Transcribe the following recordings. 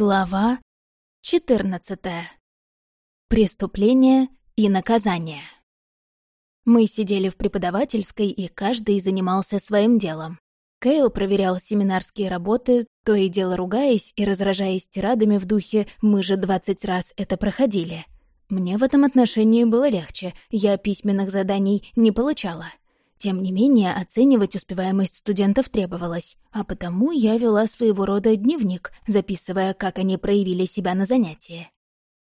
Глава 14. Преступление и наказание. Мы сидели в преподавательской, и каждый занимался своим делом. Кейл проверял семинарские работы, то и дело ругаясь и разражаясь тирадами в духе «мы же двадцать раз это проходили». Мне в этом отношении было легче, я письменных заданий не получала. Тем не менее, оценивать успеваемость студентов требовалось, а потому я вела своего рода дневник, записывая, как они проявили себя на занятии.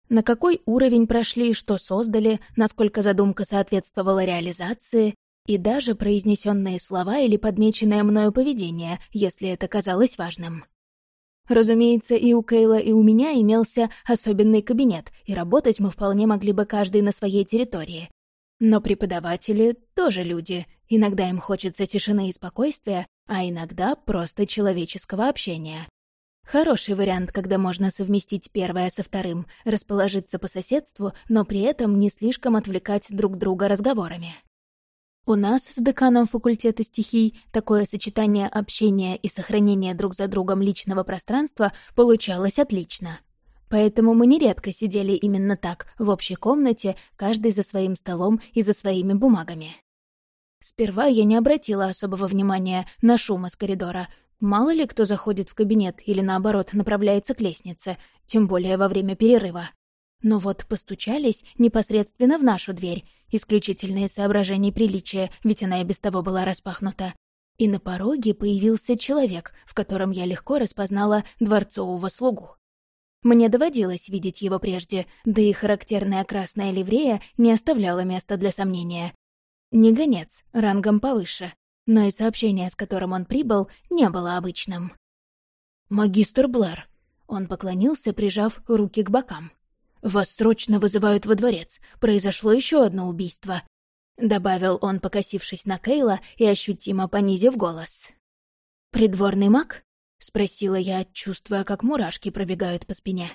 На какой уровень прошли, что создали, насколько задумка соответствовала реализации, и даже произнесенные слова или подмеченное мною поведение, если это казалось важным. Разумеется, и у Кейла, и у меня имелся особенный кабинет, и работать мы вполне могли бы каждый на своей территории, но преподаватели тоже люди. Иногда им хочется тишины и спокойствия, а иногда просто человеческого общения. Хороший вариант, когда можно совместить первое со вторым, расположиться по соседству, но при этом не слишком отвлекать друг друга разговорами. У нас с деканом факультета стихий такое сочетание общения и сохранения друг за другом личного пространства получалось отлично. Поэтому мы нередко сидели именно так, в общей комнате, каждый за своим столом и за своими бумагами. Сперва я не обратила особого внимания на шум из коридора. Мало ли кто заходит в кабинет или, наоборот, направляется к лестнице, тем более во время перерыва. Но вот постучались непосредственно в нашу дверь, исключительные соображения приличия, ведь она и без того была распахнута. И на пороге появился человек, в котором я легко распознала дворцового слугу. Мне доводилось видеть его прежде, да и характерная красная ливрея не оставляла места для сомнения. Не гонец, рангом повыше, но и сообщение, с которым он прибыл, не было обычным. «Магистр Блэр», — он поклонился, прижав руки к бокам. «Вас срочно вызывают во дворец. Произошло еще одно убийство», — добавил он, покосившись на Кейла и ощутимо понизив голос. «Придворный маг?» — спросила я, чувствуя, как мурашки пробегают по спине.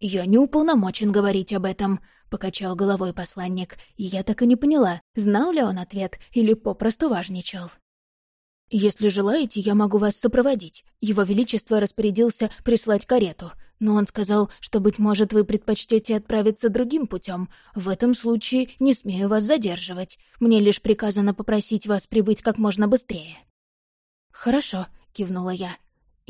«Я не уполномочен говорить об этом», — покачал головой посланник, и я так и не поняла, знал ли он ответ или попросту важничал. «Если желаете, я могу вас сопроводить. Его Величество распорядился прислать карету, но он сказал, что, быть может, вы предпочтете отправиться другим путем. В этом случае не смею вас задерживать. Мне лишь приказано попросить вас прибыть как можно быстрее». «Хорошо», — кивнула я.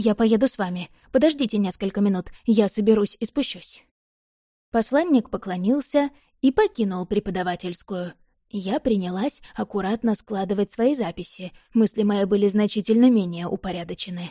«Я поеду с вами. Подождите несколько минут, я соберусь и спущусь». Посланник поклонился и покинул преподавательскую. Я принялась аккуратно складывать свои записи, мысли мои были значительно менее упорядочены.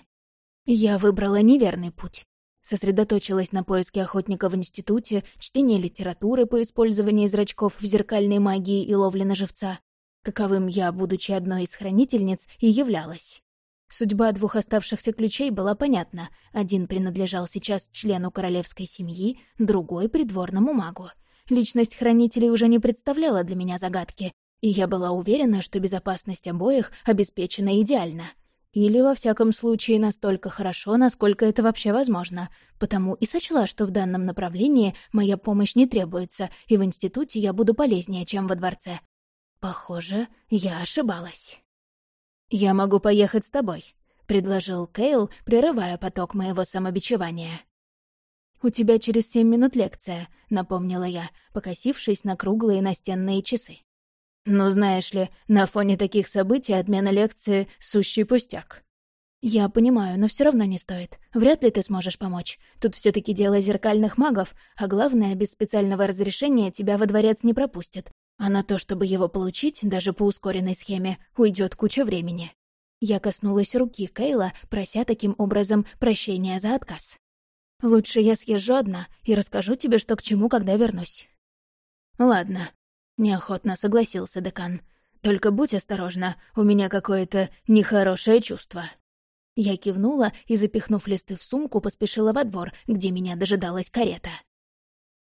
Я выбрала неверный путь. Сосредоточилась на поиске охотника в институте, чтении литературы по использованию зрачков в зеркальной магии и ловле на живца, каковым я, будучи одной из хранительниц, и являлась. Судьба двух оставшихся ключей была понятна. Один принадлежал сейчас члену королевской семьи, другой — придворному магу. Личность хранителей уже не представляла для меня загадки, и я была уверена, что безопасность обоих обеспечена идеально. Или, во всяком случае, настолько хорошо, насколько это вообще возможно, потому и сочла, что в данном направлении моя помощь не требуется, и в институте я буду полезнее, чем во дворце. Похоже, я ошибалась. «Я могу поехать с тобой», — предложил Кейл, прерывая поток моего самобичевания. «У тебя через семь минут лекция», — напомнила я, покосившись на круглые настенные часы. «Ну, знаешь ли, на фоне таких событий отмена лекции — сущий пустяк». «Я понимаю, но все равно не стоит. Вряд ли ты сможешь помочь. Тут все таки дело зеркальных магов, а главное, без специального разрешения тебя во дворец не пропустят. А на то, чтобы его получить, даже по ускоренной схеме, уйдет куча времени. Я коснулась руки Кейла, прося таким образом прощения за отказ. «Лучше я съезжу одна и расскажу тебе, что к чему, когда вернусь». «Ладно», — неохотно согласился декан. «Только будь осторожна, у меня какое-то нехорошее чувство». Я кивнула и, запихнув листы в сумку, поспешила во двор, где меня дожидалась карета.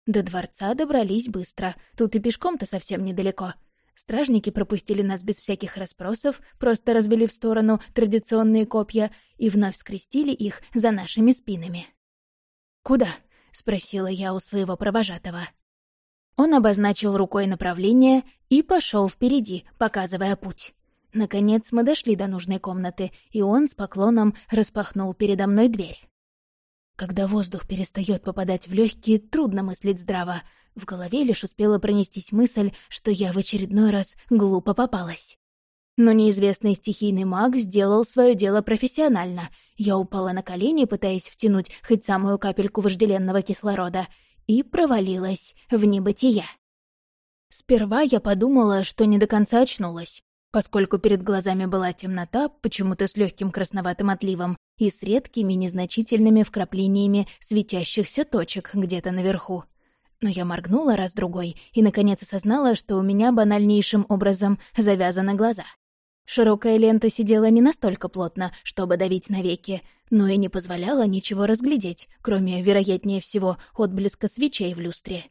До дворца добрались быстро, тут и пешком-то совсем недалеко. Стражники пропустили нас без всяких расспросов, просто развели в сторону традиционные копья и вновь скрестили их за нашими спинами. «Куда?» — спросила я у своего провожатого. Он обозначил рукой направление и пошел впереди, показывая путь. Наконец мы дошли до нужной комнаты, и он с поклоном распахнул передо мной дверь. Когда воздух перестает попадать в легкие, трудно мыслить здраво. В голове лишь успела пронестись мысль, что я в очередной раз глупо попалась. Но неизвестный стихийный маг сделал свое дело профессионально. Я упала на колени, пытаясь втянуть хоть самую капельку вожделенного кислорода, и провалилась в небытие. Сперва я подумала, что не до конца очнулась, поскольку перед глазами была темнота, почему-то с легким красноватым отливом, и с редкими незначительными вкраплениями светящихся точек где-то наверху. Но я моргнула раз-другой и, наконец, осознала, что у меня банальнейшим образом завязаны глаза. Широкая лента сидела не настолько плотно, чтобы давить навеки, но и не позволяла ничего разглядеть, кроме, вероятнее всего, отблеска свечей в люстре.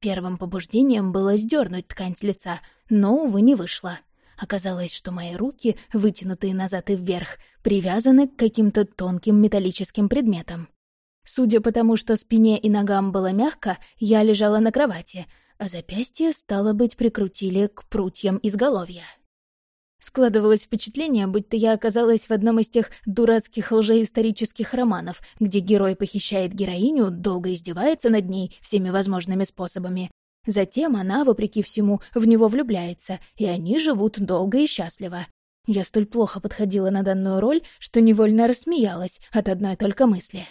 Первым побуждением было сдернуть ткань с лица, но, увы, не вышло. Оказалось, что мои руки, вытянутые назад и вверх, привязаны к каким-то тонким металлическим предметам. Судя по тому, что спине и ногам было мягко, я лежала на кровати, а запястье, стало быть, прикрутили к прутьям изголовья. Складывалось впечатление, будто я оказалась в одном из тех дурацких лжеисторических романов, где герой похищает героиню, долго издевается над ней всеми возможными способами. Затем она, вопреки всему, в него влюбляется, и они живут долго и счастливо. Я столь плохо подходила на данную роль, что невольно рассмеялась от одной только мысли.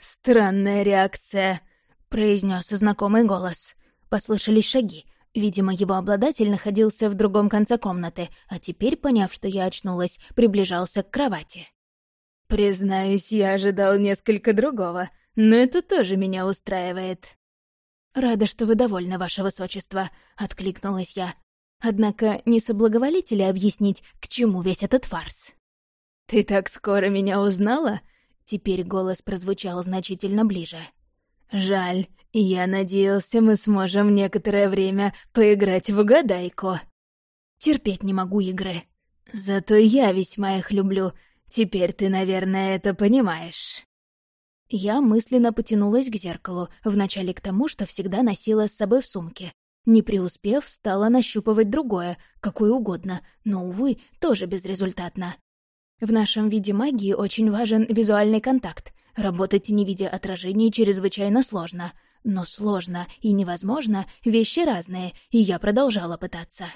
«Странная реакция», — произнес знакомый голос. Послышались шаги. Видимо, его обладатель находился в другом конце комнаты, а теперь, поняв, что я очнулась, приближался к кровати. «Признаюсь, я ожидал несколько другого, но это тоже меня устраивает». «Рада, что вы довольны, ваше высочество», — откликнулась я. «Однако не соблаговолите ли объяснить, к чему весь этот фарс?» «Ты так скоро меня узнала?» Теперь голос прозвучал значительно ближе. «Жаль, я надеялся, мы сможем некоторое время поиграть в угадайку. Терпеть не могу игры. Зато я весьма их люблю. Теперь ты, наверное, это понимаешь. Я мысленно потянулась к зеркалу, вначале к тому, что всегда носила с собой в сумке. Не преуспев, стала нащупывать другое, какое угодно, но, увы, тоже безрезультатно. В нашем виде магии очень важен визуальный контакт. Работать, не видя отражений, чрезвычайно сложно — но сложно и невозможно — вещи разные, и я продолжала пытаться.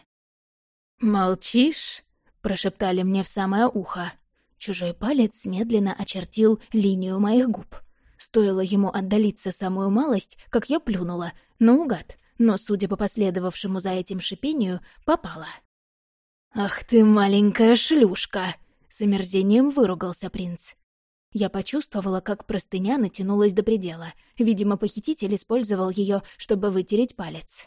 «Молчишь?» — прошептали мне в самое ухо. Чужой палец медленно очертил линию моих губ. Стоило ему отдалиться самую малость, как я плюнула, наугад, но, судя по последовавшему за этим шипению, попала. «Ах ты, маленькая шлюшка!» — с омерзением выругался принц. Я почувствовала, как простыня натянулась до предела. Видимо, похититель использовал ее, чтобы вытереть палец.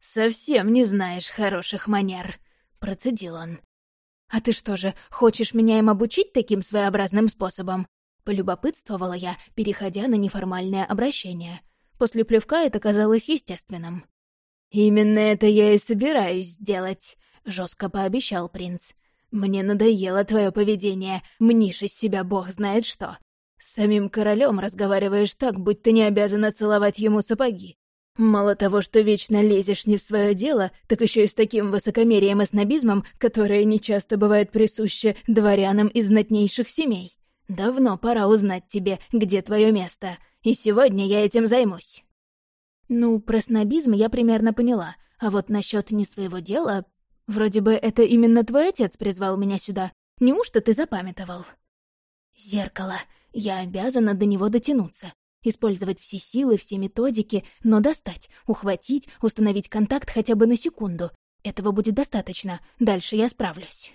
«Совсем не знаешь хороших манер», — процедил он. «А ты что же, хочешь меня им обучить таким своеобразным способом?» Полюбопытствовала я, переходя на неформальное обращение. После плевка это казалось естественным. «Именно это я и собираюсь сделать», — жестко пообещал принц. Мне надоело твое поведение, мнишь из себя бог знает что. С самим королем разговариваешь так, будь ты не обязана целовать ему сапоги. Мало того, что вечно лезешь не в свое дело, так еще и с таким высокомерием и снобизмом, которое нечасто бывает присуще дворянам из знатнейших семей. Давно пора узнать тебе, где твое место, и сегодня я этим займусь. Ну, про снобизм я примерно поняла, а вот насчет не своего дела Вроде бы это именно твой отец призвал меня сюда. Неужто ты запамятовал? Зеркало. Я обязана до него дотянуться. Использовать все силы, все методики, но достать, ухватить, установить контакт хотя бы на секунду. Этого будет достаточно. Дальше я справлюсь.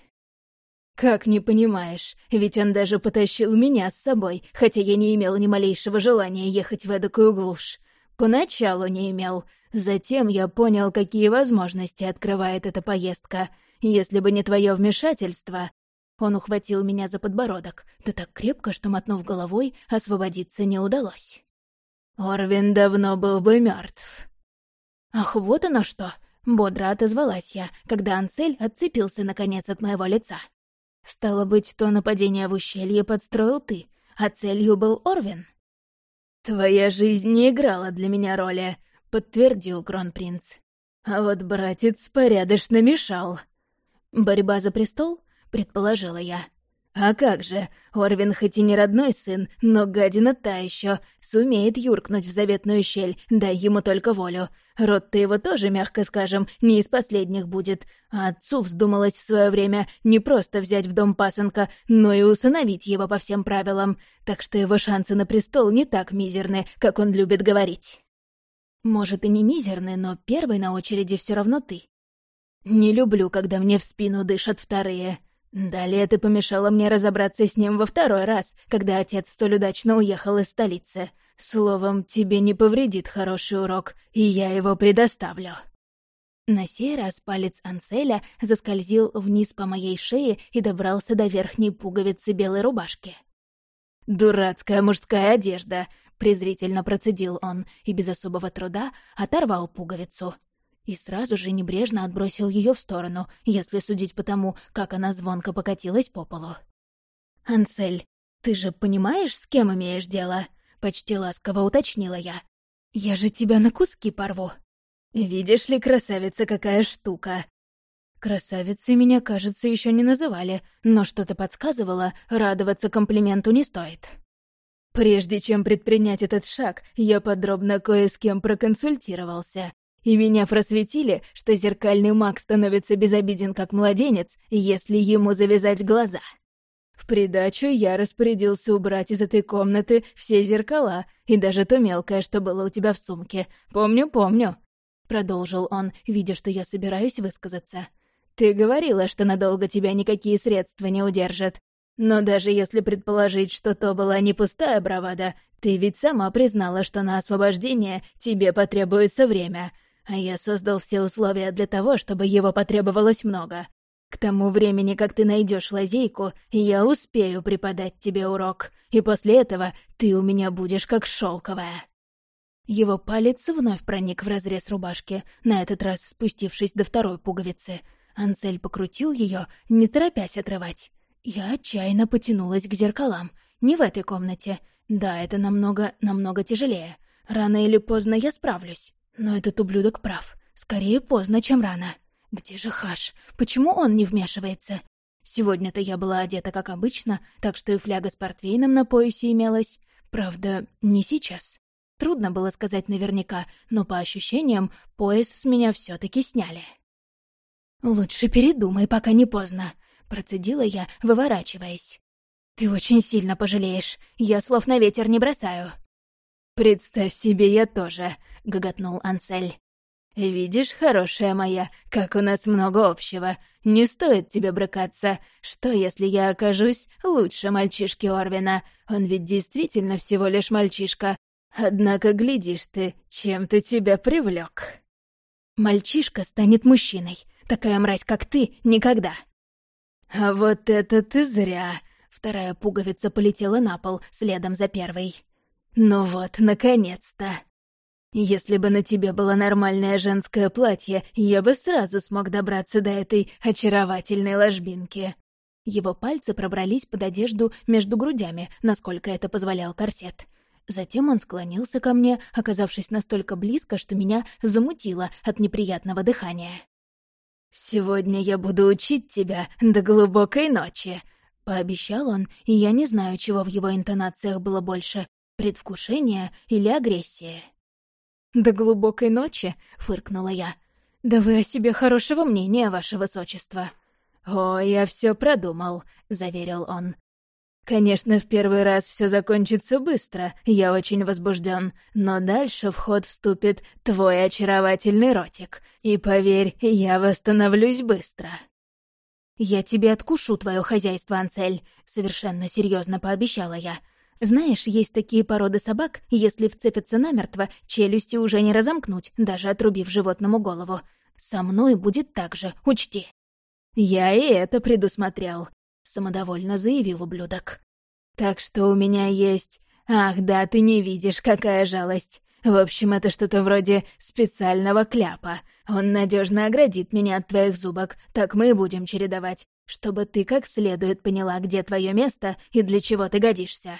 «Как не понимаешь, ведь он даже потащил меня с собой, хотя я не имел ни малейшего желания ехать в эдакую глушь. Поначалу не имел, Затем я понял, какие возможности открывает эта поездка. Если бы не твое вмешательство... Он ухватил меня за подбородок, да так крепко, что, мотнув головой, освободиться не удалось. Орвин давно был бы мертв. Ах, вот оно что! Бодро отозвалась я, когда Ансель отцепился, наконец, от моего лица. Стало быть, то нападение в ущелье подстроил ты, а целью был Орвин? Твоя жизнь не играла для меня роли, подтвердил кронпринц. А вот братец порядочно мешал. Борьба за престол, предположила я. А как же, Орвин хоть и не родной сын, но гадина та еще, сумеет юркнуть в заветную щель, дай ему только волю. Род-то его тоже, мягко скажем, не из последних будет. А отцу вздумалось в свое время не просто взять в дом пасынка, но и усыновить его по всем правилам. Так что его шансы на престол не так мизерны, как он любит говорить. Может, и не мизерны, но первый на очереди все равно ты. Не люблю, когда мне в спину дышат вторые. Далее ты помешала мне разобраться с ним во второй раз, когда отец столь удачно уехал из столицы. Словом, тебе не повредит хороший урок, и я его предоставлю». На сей раз палец Анселя заскользил вниз по моей шее и добрался до верхней пуговицы белой рубашки. «Дурацкая мужская одежда!» — презрительно процедил он и без особого труда оторвал пуговицу и сразу же небрежно отбросил ее в сторону, если судить по тому, как она звонко покатилась по полу. «Ансель, ты же понимаешь, с кем имеешь дело?» — почти ласково уточнила я. «Я же тебя на куски порву». «Видишь ли, красавица, какая штука!» Красавицей меня, кажется, еще не называли, но что-то подсказывало, радоваться комплименту не стоит. Прежде чем предпринять этот шаг, я подробно кое с кем проконсультировался. И меня просветили, что зеркальный маг становится безобиден как младенец, если ему завязать глаза. В придачу я распорядился убрать из этой комнаты все зеркала и даже то мелкое, что было у тебя в сумке. Помню, помню. Продолжил он, видя, что я собираюсь высказаться. «Ты говорила, что надолго тебя никакие средства не удержат. Но даже если предположить, что то была не пустая бравада, ты ведь сама признала, что на освобождение тебе потребуется время, а я создал все условия для того, чтобы его потребовалось много. К тому времени, как ты найдешь лазейку, я успею преподать тебе урок, и после этого ты у меня будешь как шелковая. Его палец вновь проник в разрез рубашки, на этот раз спустившись до второй пуговицы. Ансель покрутил ее, не торопясь отрывать. Я отчаянно потянулась к зеркалам. Не в этой комнате. Да, это намного, намного тяжелее. Рано или поздно я справлюсь. Но этот ублюдок прав. Скорее поздно, чем рано. Где же Хаш? Почему он не вмешивается? Сегодня-то я была одета как обычно, так что и фляга с портвейном на поясе имелась. Правда, не сейчас. Трудно было сказать наверняка, но по ощущениям пояс с меня все таки сняли. «Лучше передумай, пока не поздно», — процедила я, выворачиваясь. «Ты очень сильно пожалеешь. Я слов на ветер не бросаю». «Представь себе, я тоже», — гоготнул Ансель. «Видишь, хорошая моя, как у нас много общего. Не стоит тебе брыкаться. Что, если я окажусь лучше мальчишки Орвина? Он ведь действительно всего лишь мальчишка. Однако, глядишь ты, чем ты тебя привлек. Мальчишка станет мужчиной. Такая мразь, как ты, никогда. А вот это ты зря. Вторая пуговица полетела на пол, следом за первой. Ну вот, наконец-то. Если бы на тебе было нормальное женское платье, я бы сразу смог добраться до этой очаровательной ложбинки. Его пальцы пробрались под одежду между грудями, насколько это позволял корсет. Затем он склонился ко мне, оказавшись настолько близко, что меня замутило от неприятного дыхания. «Сегодня я буду учить тебя до глубокой ночи», — пообещал он, и я не знаю, чего в его интонациях было больше Предвкушение или агрессия? «До глубокой ночи?» — фыркнула я. «Да вы о себе хорошего мнения, ваше высочество». «О, я все продумал», — заверил он. «Конечно, в первый раз все закончится быстро, я очень возбужден, но дальше в ход вступит твой очаровательный ротик, и поверь, я восстановлюсь быстро». «Я тебе откушу твое хозяйство, Анцель», — совершенно серьезно пообещала я. Знаешь, есть такие породы собак, если вцепятся намертво, челюсти уже не разомкнуть, даже отрубив животному голову. Со мной будет так же, учти. Я и это предусмотрел, самодовольно заявил ублюдок. Так что у меня есть... Ах, да, ты не видишь, какая жалость. В общем, это что-то вроде специального кляпа. Он надежно оградит меня от твоих зубок, так мы и будем чередовать, чтобы ты как следует поняла, где твое место и для чего ты годишься.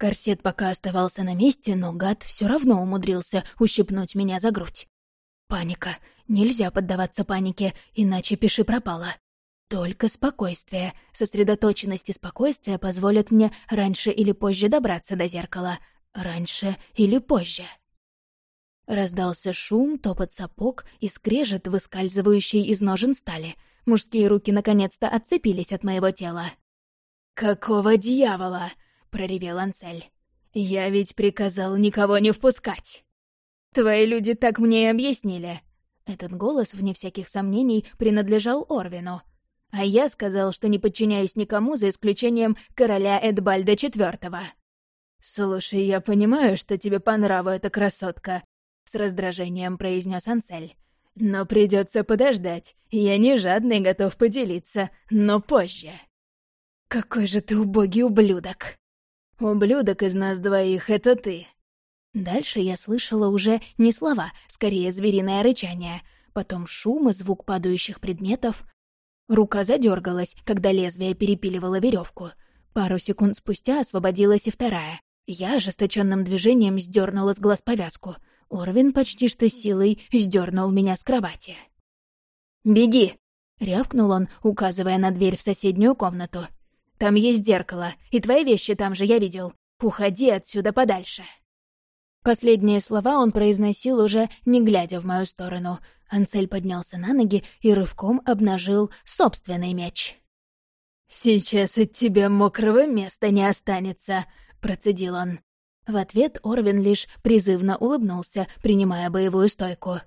Корсет пока оставался на месте, но гад все равно умудрился ущипнуть меня за грудь. Паника. Нельзя поддаваться панике, иначе пиши пропало. Только спокойствие, сосредоточенность и спокойствие позволят мне раньше или позже добраться до зеркала. Раньше или позже. Раздался шум, топот сапог и скрежет, выскальзывающий из ножен стали. Мужские руки наконец-то отцепились от моего тела. «Какого дьявола?» — проревел Ансель. «Я ведь приказал никого не впускать!» «Твои люди так мне и объяснили!» Этот голос, вне всяких сомнений, принадлежал Орвину. А я сказал, что не подчиняюсь никому, за исключением короля Эдбальда IV. «Слушай, я понимаю, что тебе по нраву эта красотка», — с раздражением произнес Ансель. «Но придется подождать. Я не жадный, готов поделиться, но позже». «Какой же ты убогий ублюдок!» «Ублюдок из нас двоих — это ты!» Дальше я слышала уже не слова, скорее звериное рычание, потом шум и звук падающих предметов. Рука задергалась, когда лезвие перепиливало веревку. Пару секунд спустя освободилась и вторая. Я ожесточенным движением сдернула с глаз повязку. Орвин почти что силой сдернул меня с кровати. «Беги!» — рявкнул он, указывая на дверь в соседнюю комнату. Там есть зеркало, и твои вещи там же я видел. Уходи отсюда подальше». Последние слова он произносил уже не глядя в мою сторону. Ансель поднялся на ноги и рывком обнажил собственный меч. «Сейчас от тебя мокрого места не останется», — процедил он. В ответ Орвин лишь призывно улыбнулся, принимая боевую стойку.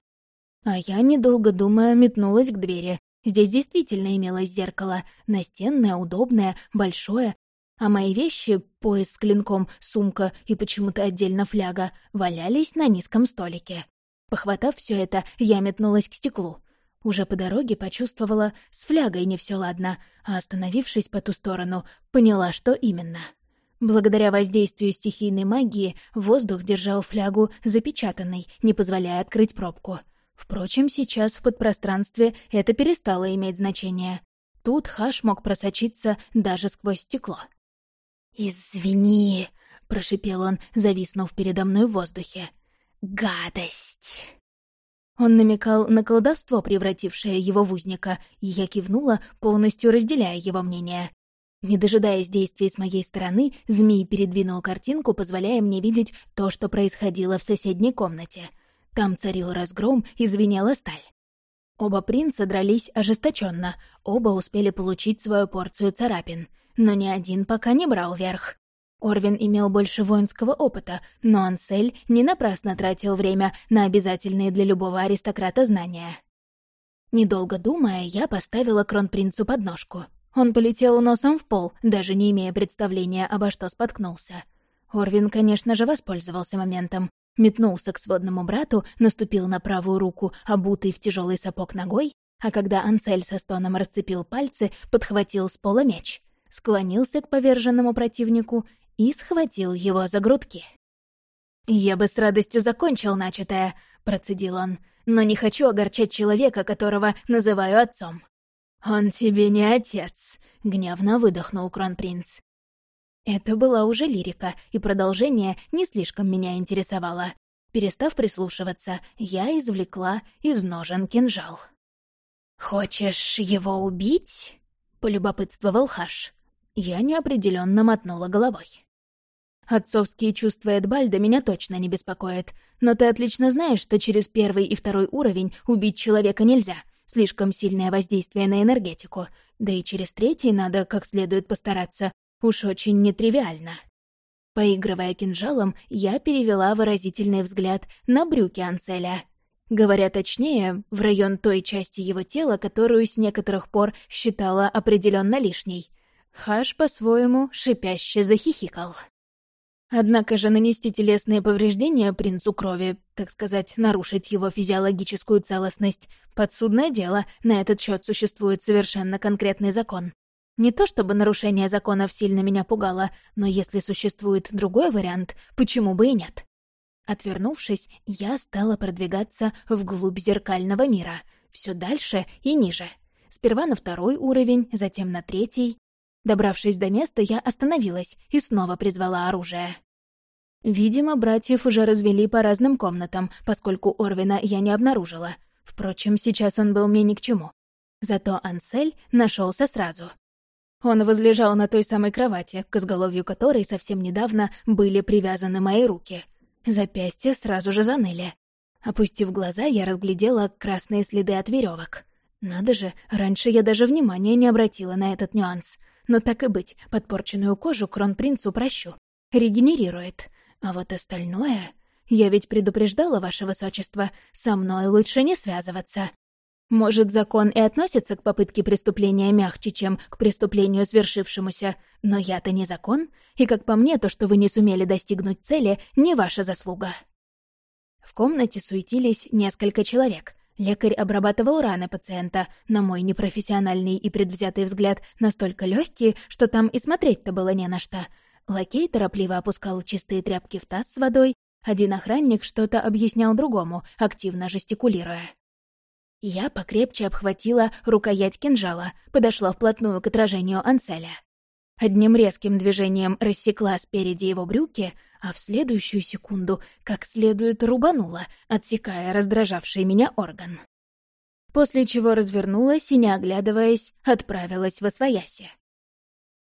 А я, недолго думая, метнулась к двери, Здесь действительно имелось зеркало, настенное, удобное, большое, а мои вещи, пояс с клинком, сумка и почему-то отдельно фляга, валялись на низком столике. Похватав все это, я метнулась к стеклу. Уже по дороге почувствовала, с флягой не все ладно, а остановившись по ту сторону, поняла, что именно. Благодаря воздействию стихийной магии воздух держал флягу запечатанной, не позволяя открыть пробку — Впрочем, сейчас в подпространстве это перестало иметь значение. Тут Хаш мог просочиться даже сквозь стекло. «Извини», — прошипел он, зависнув передо мной в воздухе. «Гадость!» Он намекал на колдовство, превратившее его в узника, и я кивнула, полностью разделяя его мнение. Не дожидаясь действий с моей стороны, змей передвинул картинку, позволяя мне видеть то, что происходило в соседней комнате — там царил разгром и звенела сталь. Оба принца дрались ожесточенно, оба успели получить свою порцию царапин, но ни один пока не брал верх. Орвин имел больше воинского опыта, но Ансель не напрасно тратил время на обязательные для любого аристократа знания. Недолго думая, я поставила кронпринцу подножку. Он полетел носом в пол, даже не имея представления, обо что споткнулся. Орвин, конечно же, воспользовался моментом метнулся к сводному брату, наступил на правую руку, обутый в тяжелый сапог ногой, а когда Ансель со стоном расцепил пальцы, подхватил с пола меч, склонился к поверженному противнику и схватил его за грудки. «Я бы с радостью закончил начатое», — процедил он, «но не хочу огорчать человека, которого называю отцом». «Он тебе не отец», — гневно выдохнул кронпринц. Это была уже лирика, и продолжение не слишком меня интересовало. Перестав прислушиваться, я извлекла из ножен кинжал. «Хочешь его убить?» — полюбопытствовал Хаш. Я неопределенно мотнула головой. Отцовские чувства Эдбальда меня точно не беспокоят, но ты отлично знаешь, что через первый и второй уровень убить человека нельзя. Слишком сильное воздействие на энергетику. Да и через третий надо как следует постараться, Уж очень нетривиально. Поигрывая кинжалом, я перевела выразительный взгляд на брюки Анцеля. Говоря точнее, в район той части его тела, которую с некоторых пор считала определенно лишней. Хаш по-своему шипяще захихикал. Однако же нанести телесные повреждения принцу крови, так сказать, нарушить его физиологическую целостность, подсудное дело, на этот счет существует совершенно конкретный закон. Не то чтобы нарушение законов сильно меня пугало, но если существует другой вариант, почему бы и нет? Отвернувшись, я стала продвигаться вглубь зеркального мира, все дальше и ниже. Сперва на второй уровень, затем на третий. Добравшись до места, я остановилась и снова призвала оружие. Видимо, братьев уже развели по разным комнатам, поскольку Орвина я не обнаружила. Впрочем, сейчас он был мне ни к чему. Зато Ансель нашелся сразу. Он возлежал на той самой кровати, к изголовью которой совсем недавно были привязаны мои руки. Запястья сразу же заныли. Опустив глаза, я разглядела красные следы от веревок. Надо же, раньше я даже внимания не обратила на этот нюанс. Но так и быть, подпорченную кожу кронпринцу прощу. Регенерирует. А вот остальное... Я ведь предупреждала, ваше высочество, со мной лучше не связываться. Может, закон и относится к попытке преступления мягче, чем к преступлению свершившемуся, но я-то не закон, и, как по мне, то, что вы не сумели достигнуть цели, не ваша заслуга». В комнате суетились несколько человек. Лекарь обрабатывал раны пациента, на мой непрофессиональный и предвзятый взгляд, настолько легкие, что там и смотреть-то было не на что. Лакей торопливо опускал чистые тряпки в таз с водой, один охранник что-то объяснял другому, активно жестикулируя. Я покрепче обхватила рукоять кинжала, подошла вплотную к отражению Анселя. Одним резким движением рассекла спереди его брюки, а в следующую секунду как следует рубанула, отсекая раздражавший меня орган. После чего развернулась и, не оглядываясь, отправилась во свояси.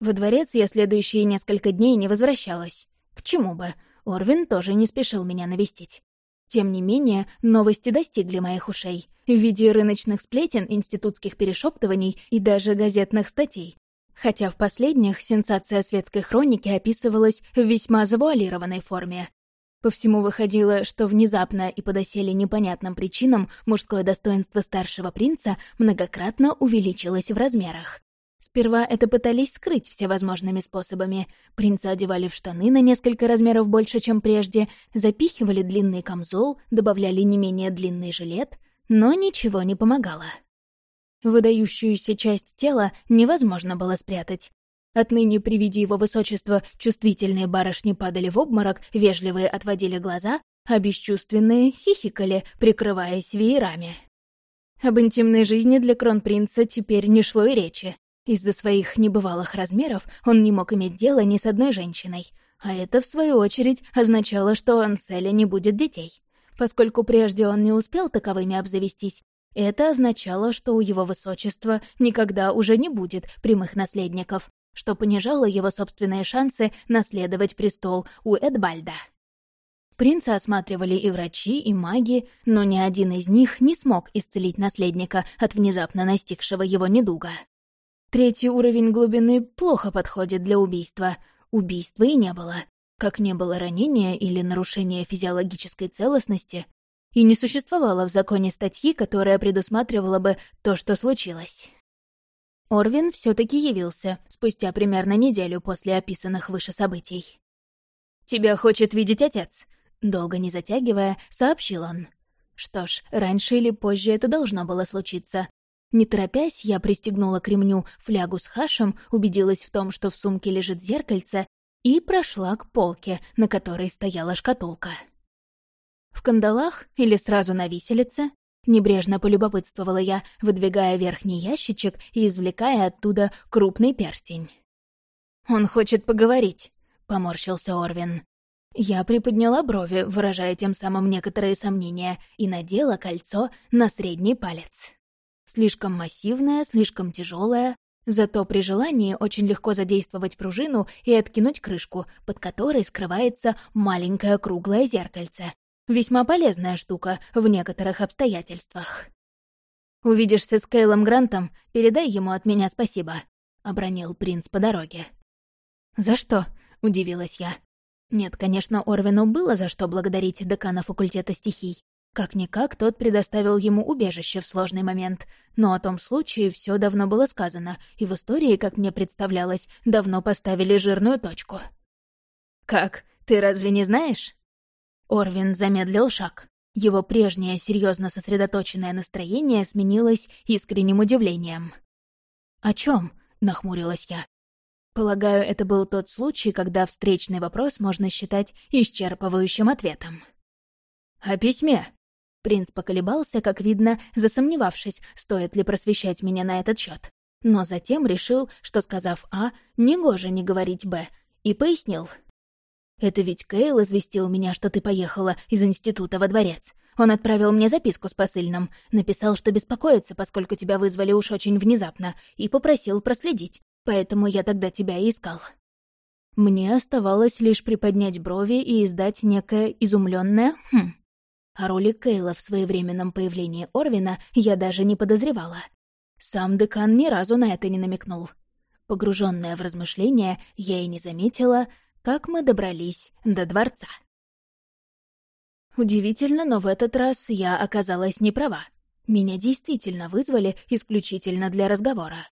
Во дворец я следующие несколько дней не возвращалась. К чему бы? Орвин тоже не спешил меня навестить. Тем не менее, новости достигли моих ушей в виде рыночных сплетен, институтских перешептываний и даже газетных статей. Хотя в последних сенсация светской хроники описывалась в весьма завуалированной форме. По всему выходило, что внезапно и по доселе непонятным причинам мужское достоинство старшего принца многократно увеличилось в размерах. Сперва это пытались скрыть всевозможными способами. Принца одевали в штаны на несколько размеров больше, чем прежде, запихивали длинный камзол, добавляли не менее длинный жилет, но ничего не помогало. Выдающуюся часть тела невозможно было спрятать. Отныне при виде его высочества чувствительные барышни падали в обморок, вежливые отводили глаза, а бесчувственные хихикали, прикрываясь веерами. Об интимной жизни для кронпринца теперь не шло и речи. Из-за своих небывалых размеров он не мог иметь дела ни с одной женщиной, а это, в свою очередь, означало, что у Анселя не будет детей. Поскольку прежде он не успел таковыми обзавестись, это означало, что у его высочества никогда уже не будет прямых наследников, что понижало его собственные шансы наследовать престол у Эдбальда. Принца осматривали и врачи, и маги, но ни один из них не смог исцелить наследника от внезапно настигшего его недуга. Третий уровень глубины плохо подходит для убийства. Убийства и не было. Как не было ранения или нарушения физиологической целостности, и не существовало в законе статьи, которая предусматривала бы то, что случилось. Орвин все таки явился спустя примерно неделю после описанных выше событий. «Тебя хочет видеть отец», — долго не затягивая, сообщил он. Что ж, раньше или позже это должно было случиться. Не торопясь, я пристегнула к ремню флягу с хашем, убедилась в том, что в сумке лежит зеркальце, и прошла к полке, на которой стояла шкатулка. В кандалах или сразу на виселице Небрежно полюбопытствовала я, выдвигая верхний ящичек и извлекая оттуда крупный перстень. «Он хочет поговорить», — поморщился Орвин. Я приподняла брови, выражая тем самым некоторые сомнения, и надела кольцо на средний палец. Слишком массивная, слишком тяжелая, зато при желании очень легко задействовать пружину и откинуть крышку, под которой скрывается маленькое круглое зеркальце. Весьма полезная штука в некоторых обстоятельствах. «Увидишься с Кейлом Грантом, передай ему от меня спасибо», — обронил принц по дороге. «За что?» — удивилась я. Нет, конечно, Орвину было за что благодарить декана факультета стихий, как-никак, тот предоставил ему убежище в сложный момент. Но о том случае все давно было сказано, и в истории, как мне представлялось, давно поставили жирную точку. «Как? Ты разве не знаешь?» Орвин замедлил шаг. Его прежнее серьезно сосредоточенное настроение сменилось искренним удивлением. «О чем? нахмурилась я. Полагаю, это был тот случай, когда встречный вопрос можно считать исчерпывающим ответом. «О письме», Принц поколебался, как видно, засомневавшись, стоит ли просвещать меня на этот счет. Но затем решил, что, сказав «А», негоже не говорить «Б», и пояснил. «Это ведь Кейл известил меня, что ты поехала из института во дворец. Он отправил мне записку с посыльным. Написал, что беспокоится, поскольку тебя вызвали уж очень внезапно, и попросил проследить. Поэтому я тогда тебя и искал. Мне оставалось лишь приподнять брови и издать некое изумленное «хм». О роли Кейла в своевременном появлении Орвина я даже не подозревала. Сам декан ни разу на это не намекнул. Погруженная в размышления, я и не заметила, как мы добрались до дворца. Удивительно, но в этот раз я оказалась не права. Меня действительно вызвали исключительно для разговора.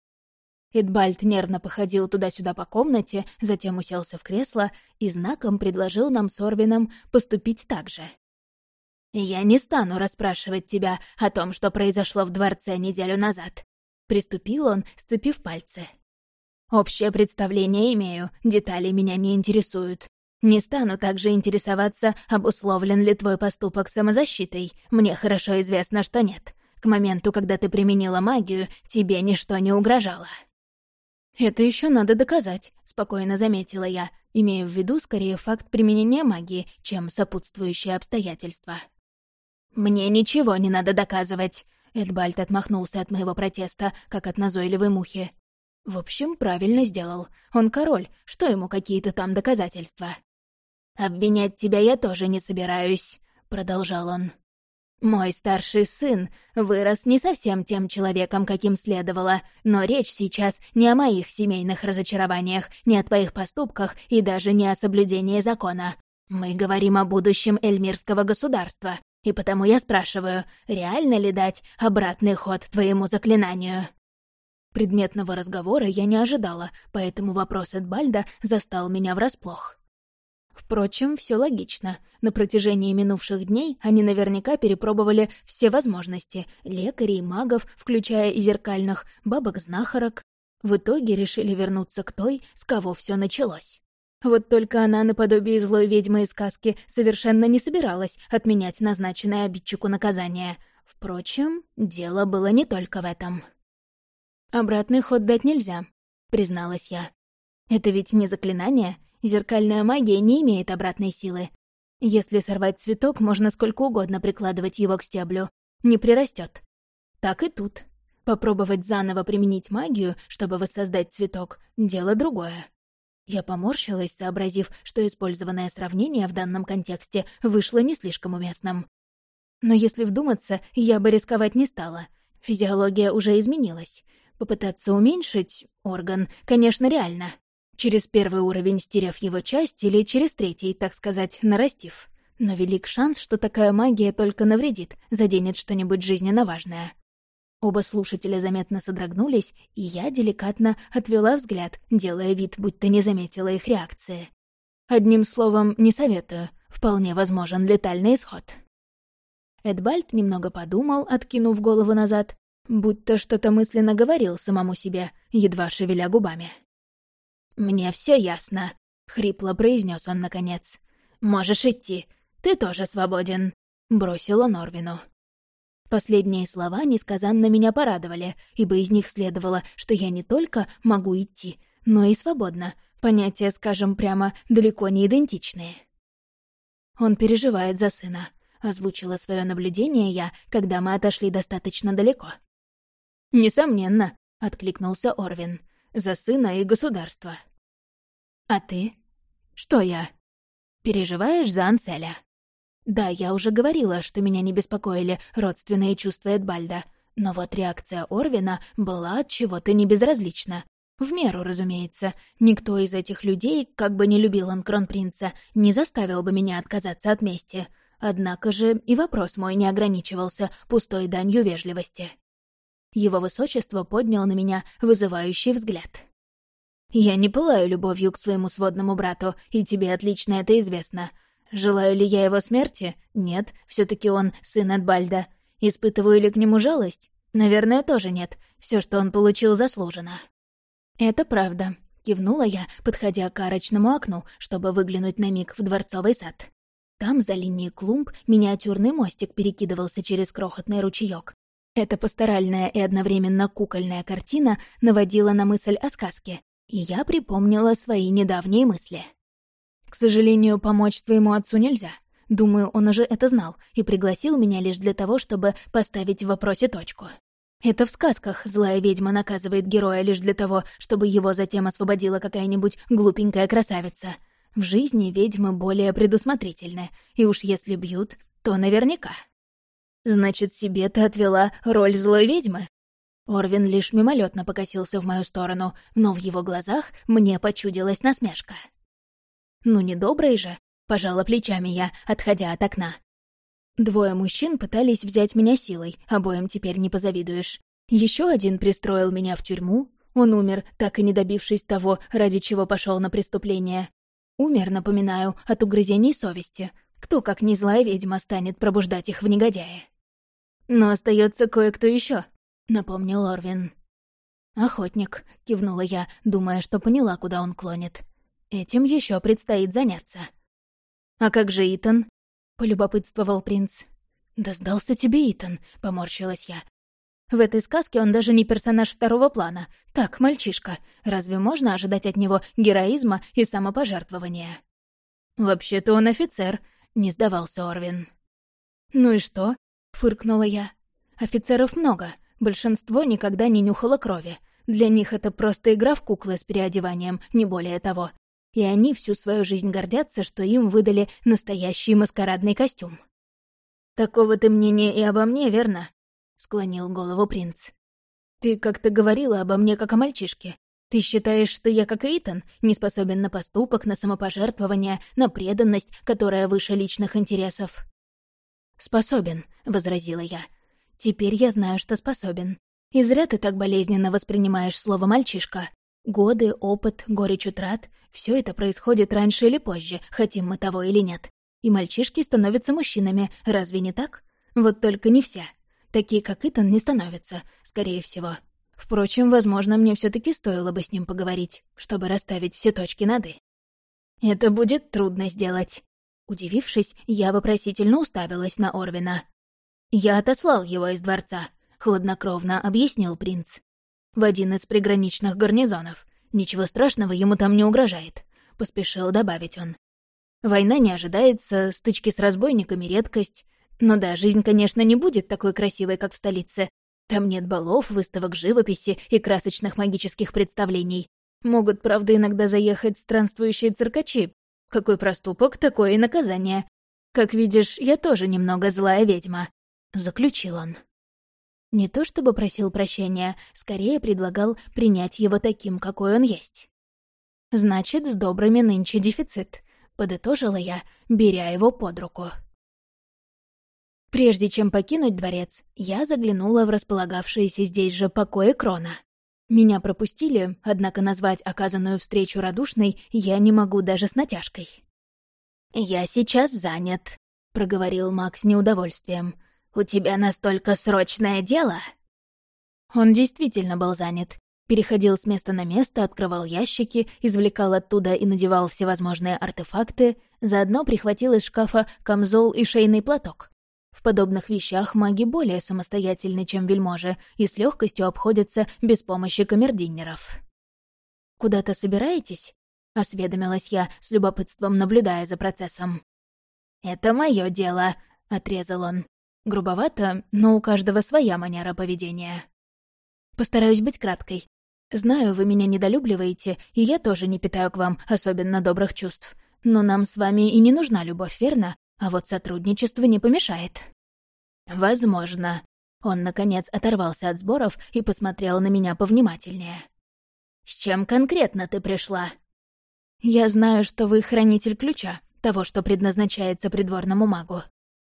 Эдбальд нервно походил туда-сюда по комнате, затем уселся в кресло и знаком предложил нам с Орвином поступить так же. «Я не стану расспрашивать тебя о том, что произошло в дворце неделю назад», — приступил он, сцепив пальцы. «Общее представление имею, детали меня не интересуют. Не стану также интересоваться, обусловлен ли твой поступок самозащитой. Мне хорошо известно, что нет. К моменту, когда ты применила магию, тебе ничто не угрожало». «Это еще надо доказать», — спокойно заметила я, имея в виду скорее факт применения магии, чем сопутствующие обстоятельства. «Мне ничего не надо доказывать», — Эдбальд отмахнулся от моего протеста, как от назойливой мухи. «В общем, правильно сделал. Он король, что ему какие-то там доказательства?» «Обвинять тебя я тоже не собираюсь», — продолжал он. Мой старший сын вырос не совсем тем человеком, каким следовало, но речь сейчас не о моих семейных разочарованиях, не о твоих поступках и даже не о соблюдении закона. Мы говорим о будущем Эльмирского государства, и потому я спрашиваю, реально ли дать обратный ход твоему заклинанию?» Предметного разговора я не ожидала, поэтому вопрос Эдбальда застал меня врасплох. Впрочем, все логично. На протяжении минувших дней они наверняка перепробовали все возможности — лекарей, магов, включая и зеркальных, бабок-знахарок. В итоге решили вернуться к той, с кого все началось. Вот только она, наподобие злой ведьмы из сказки, совершенно не собиралась отменять назначенное обидчику наказание. Впрочем, дело было не только в этом. «Обратный ход дать нельзя», — призналась я. «Это ведь не заклинание, Зеркальная магия не имеет обратной силы. Если сорвать цветок, можно сколько угодно прикладывать его к стеблю. Не прирастет. Так и тут. Попробовать заново применить магию, чтобы воссоздать цветок — дело другое. Я поморщилась, сообразив, что использованное сравнение в данном контексте вышло не слишком уместным. Но если вдуматься, я бы рисковать не стала. Физиология уже изменилась. Попытаться уменьшить орган, конечно, реально. Через первый уровень стерев его часть или через третий, так сказать, нарастив. Но велик шанс, что такая магия только навредит, заденет что-нибудь жизненно важное. Оба слушателя заметно содрогнулись, и я деликатно отвела взгляд, делая вид, будто не заметила их реакции. Одним словом, не советую. Вполне возможен летальный исход. Эдбальд немного подумал, откинув голову назад, будто что-то мысленно говорил самому себе, едва шевеля губами. «Мне все ясно», — хрипло произнес он наконец. «Можешь идти. Ты тоже свободен», — бросила Норвину. Последние слова несказанно меня порадовали, ибо из них следовало, что я не только могу идти, но и свободна. Понятия, скажем прямо, далеко не идентичные. «Он переживает за сына», — озвучила свое наблюдение я, когда мы отошли достаточно далеко. «Несомненно», — откликнулся Орвин за сына и государство. А ты? Что я? Переживаешь за Анселя? Да, я уже говорила, что меня не беспокоили родственные чувства Эдбальда, но вот реакция Орвина была от чего-то небезразлична. В меру, разумеется. Никто из этих людей, как бы не любил он кронпринца, не заставил бы меня отказаться от мести. Однако же и вопрос мой не ограничивался пустой данью вежливости. Его высочество поднял на меня вызывающий взгляд. «Я не пылаю любовью к своему сводному брату, и тебе отлично это известно. Желаю ли я его смерти? Нет, все таки он сын Эдбальда. Испытываю ли к нему жалость? Наверное, тоже нет. Все, что он получил, заслужено». «Это правда», — кивнула я, подходя к арочному окну, чтобы выглянуть на миг в дворцовый сад. Там, за линией клумб, миниатюрный мостик перекидывался через крохотный ручеёк. Эта пасторальная и одновременно кукольная картина наводила на мысль о сказке, и я припомнила свои недавние мысли. «К сожалению, помочь твоему отцу нельзя. Думаю, он уже это знал и пригласил меня лишь для того, чтобы поставить в вопросе точку. Это в сказках злая ведьма наказывает героя лишь для того, чтобы его затем освободила какая-нибудь глупенькая красавица. В жизни ведьмы более предусмотрительны, и уж если бьют, то наверняка. Значит, себе ты отвела роль злой ведьмы? Орвин лишь мимолетно покосился в мою сторону, но в его глазах мне почудилась насмешка. «Ну, недобрый же», — пожала плечами я, отходя от окна. Двое мужчин пытались взять меня силой, обоим теперь не позавидуешь. Еще один пристроил меня в тюрьму. Он умер, так и не добившись того, ради чего пошел на преступление. Умер, напоминаю, от угрызений совести. Кто, как не злая ведьма, станет пробуждать их в негодяе? Но остается кое-кто еще, напомнил Орвин. Охотник, кивнула я, думая, что поняла, куда он клонит. Этим еще предстоит заняться. А как же Итан? — полюбопытствовал принц. «Да сдался тебе Итан», — поморщилась я. «В этой сказке он даже не персонаж второго плана. Так, мальчишка. Разве можно ожидать от него героизма и самопожертвования?» «Вообще-то он офицер», — не сдавался Орвин. «Ну и что?» — фыркнула я. «Офицеров много. Большинство никогда не нюхало крови. Для них это просто игра в куклы с переодеванием, не более того и они всю свою жизнь гордятся, что им выдали настоящий маскарадный костюм. «Такого ты мнения и обо мне, верно?» — склонил голову принц. «Ты как-то говорила обо мне как о мальчишке. Ты считаешь, что я, как Итан, не способен на поступок, на самопожертвование, на преданность, которая выше личных интересов?» «Способен», — возразила я. «Теперь я знаю, что способен. И зря ты так болезненно воспринимаешь слово «мальчишка». Годы, опыт, горечь утрат — все это происходит раньше или позже, хотим мы того или нет. И мальчишки становятся мужчинами, разве не так? Вот только не все. Такие, как Итан, не становятся, скорее всего. Впрочем, возможно, мне все таки стоило бы с ним поговорить, чтобы расставить все точки над «и». Это будет трудно сделать. Удивившись, я вопросительно уставилась на Орвина. «Я отослал его из дворца», — хладнокровно объяснил принц в один из приграничных гарнизонов. Ничего страшного ему там не угрожает», — поспешил добавить он. «Война не ожидается, стычки с разбойниками — редкость. Но да, жизнь, конечно, не будет такой красивой, как в столице. Там нет балов, выставок живописи и красочных магических представлений. Могут, правда, иногда заехать странствующие циркачи. Какой проступок, такое и наказание. Как видишь, я тоже немного злая ведьма», — заключил он. Не то чтобы просил прощения, скорее предлагал принять его таким, какой он есть. «Значит, с добрыми нынче дефицит», — подытожила я, беря его под руку. Прежде чем покинуть дворец, я заглянула в располагавшиеся здесь же покои Крона. Меня пропустили, однако назвать оказанную встречу радушной я не могу даже с натяжкой. «Я сейчас занят», — проговорил Макс с неудовольствием. «У тебя настолько срочное дело?» Он действительно был занят. Переходил с места на место, открывал ящики, извлекал оттуда и надевал всевозможные артефакты, заодно прихватил из шкафа камзол и шейный платок. В подобных вещах маги более самостоятельны, чем вельможи, и с легкостью обходятся без помощи камердинеров. «Куда-то собираетесь?» — осведомилась я, с любопытством наблюдая за процессом. «Это мое дело», — отрезал он. Грубовато, но у каждого своя манера поведения. Постараюсь быть краткой. Знаю, вы меня недолюбливаете, и я тоже не питаю к вам особенно добрых чувств. Но нам с вами и не нужна любовь, верно? А вот сотрудничество не помешает. Возможно. Он, наконец, оторвался от сборов и посмотрел на меня повнимательнее. «С чем конкретно ты пришла?» «Я знаю, что вы хранитель ключа, того, что предназначается придворному магу.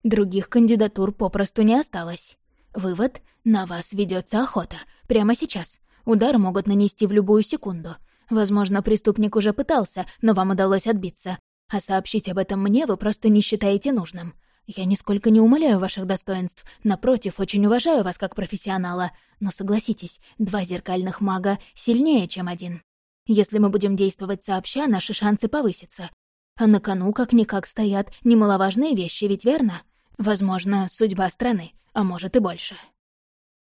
Других кандидатур попросту не осталось. Вывод — на вас ведется охота. Прямо сейчас. Удар могут нанести в любую секунду. Возможно, преступник уже пытался, но вам удалось отбиться. А сообщить об этом мне вы просто не считаете нужным. Я нисколько не умоляю ваших достоинств. Напротив, очень уважаю вас как профессионала. Но согласитесь, два зеркальных мага сильнее, чем один. Если мы будем действовать сообща, наши шансы повысятся. А на кону как-никак стоят немаловажные вещи, ведь верно? Возможно, судьба страны, а может и больше.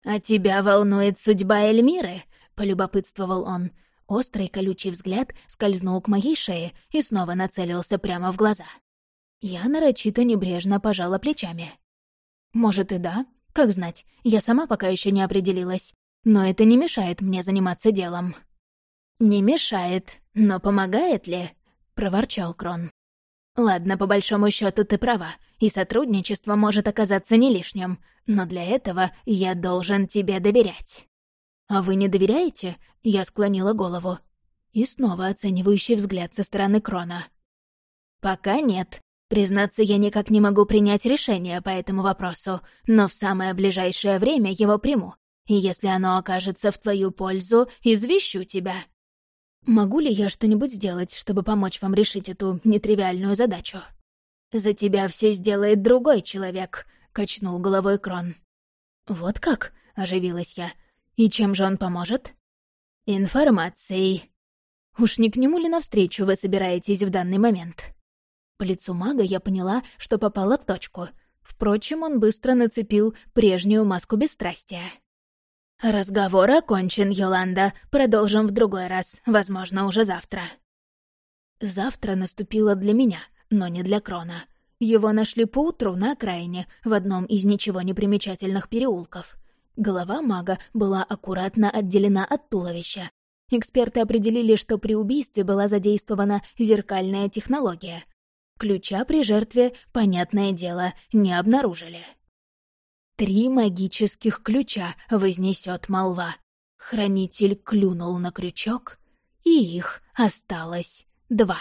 «А тебя волнует судьба Эльмиры?» — полюбопытствовал он. Острый колючий взгляд скользнул к моей шее и снова нацелился прямо в глаза. Я нарочито небрежно пожала плечами. «Может и да, как знать, я сама пока еще не определилась, но это не мешает мне заниматься делом». «Не мешает, но помогает ли?» — проворчал Крон. «Ладно, по большому счету ты права, и сотрудничество может оказаться не лишним, но для этого я должен тебе доверять». «А вы не доверяете?» — я склонила голову. И снова оценивающий взгляд со стороны Крона. «Пока нет. Признаться, я никак не могу принять решение по этому вопросу, но в самое ближайшее время его приму. И если оно окажется в твою пользу, извещу тебя». «Могу ли я что-нибудь сделать, чтобы помочь вам решить эту нетривиальную задачу?» «За тебя все сделает другой человек», — качнул головой Крон. «Вот как?» — оживилась я. «И чем же он поможет?» «Информацией». «Уж не к нему ли навстречу вы собираетесь в данный момент?» По лицу мага я поняла, что попала в точку. Впрочем, он быстро нацепил прежнюю маску бесстрастия. «Разговор окончен, Йоланда. Продолжим в другой раз, возможно, уже завтра». Завтра наступило для меня, но не для Крона. Его нашли поутру на окраине, в одном из ничего не примечательных переулков. Голова мага была аккуратно отделена от туловища. Эксперты определили, что при убийстве была задействована зеркальная технология. Ключа при жертве, понятное дело, не обнаружили. Три магических ключа вознесет молва. Хранитель клюнул на крючок, и их осталось два.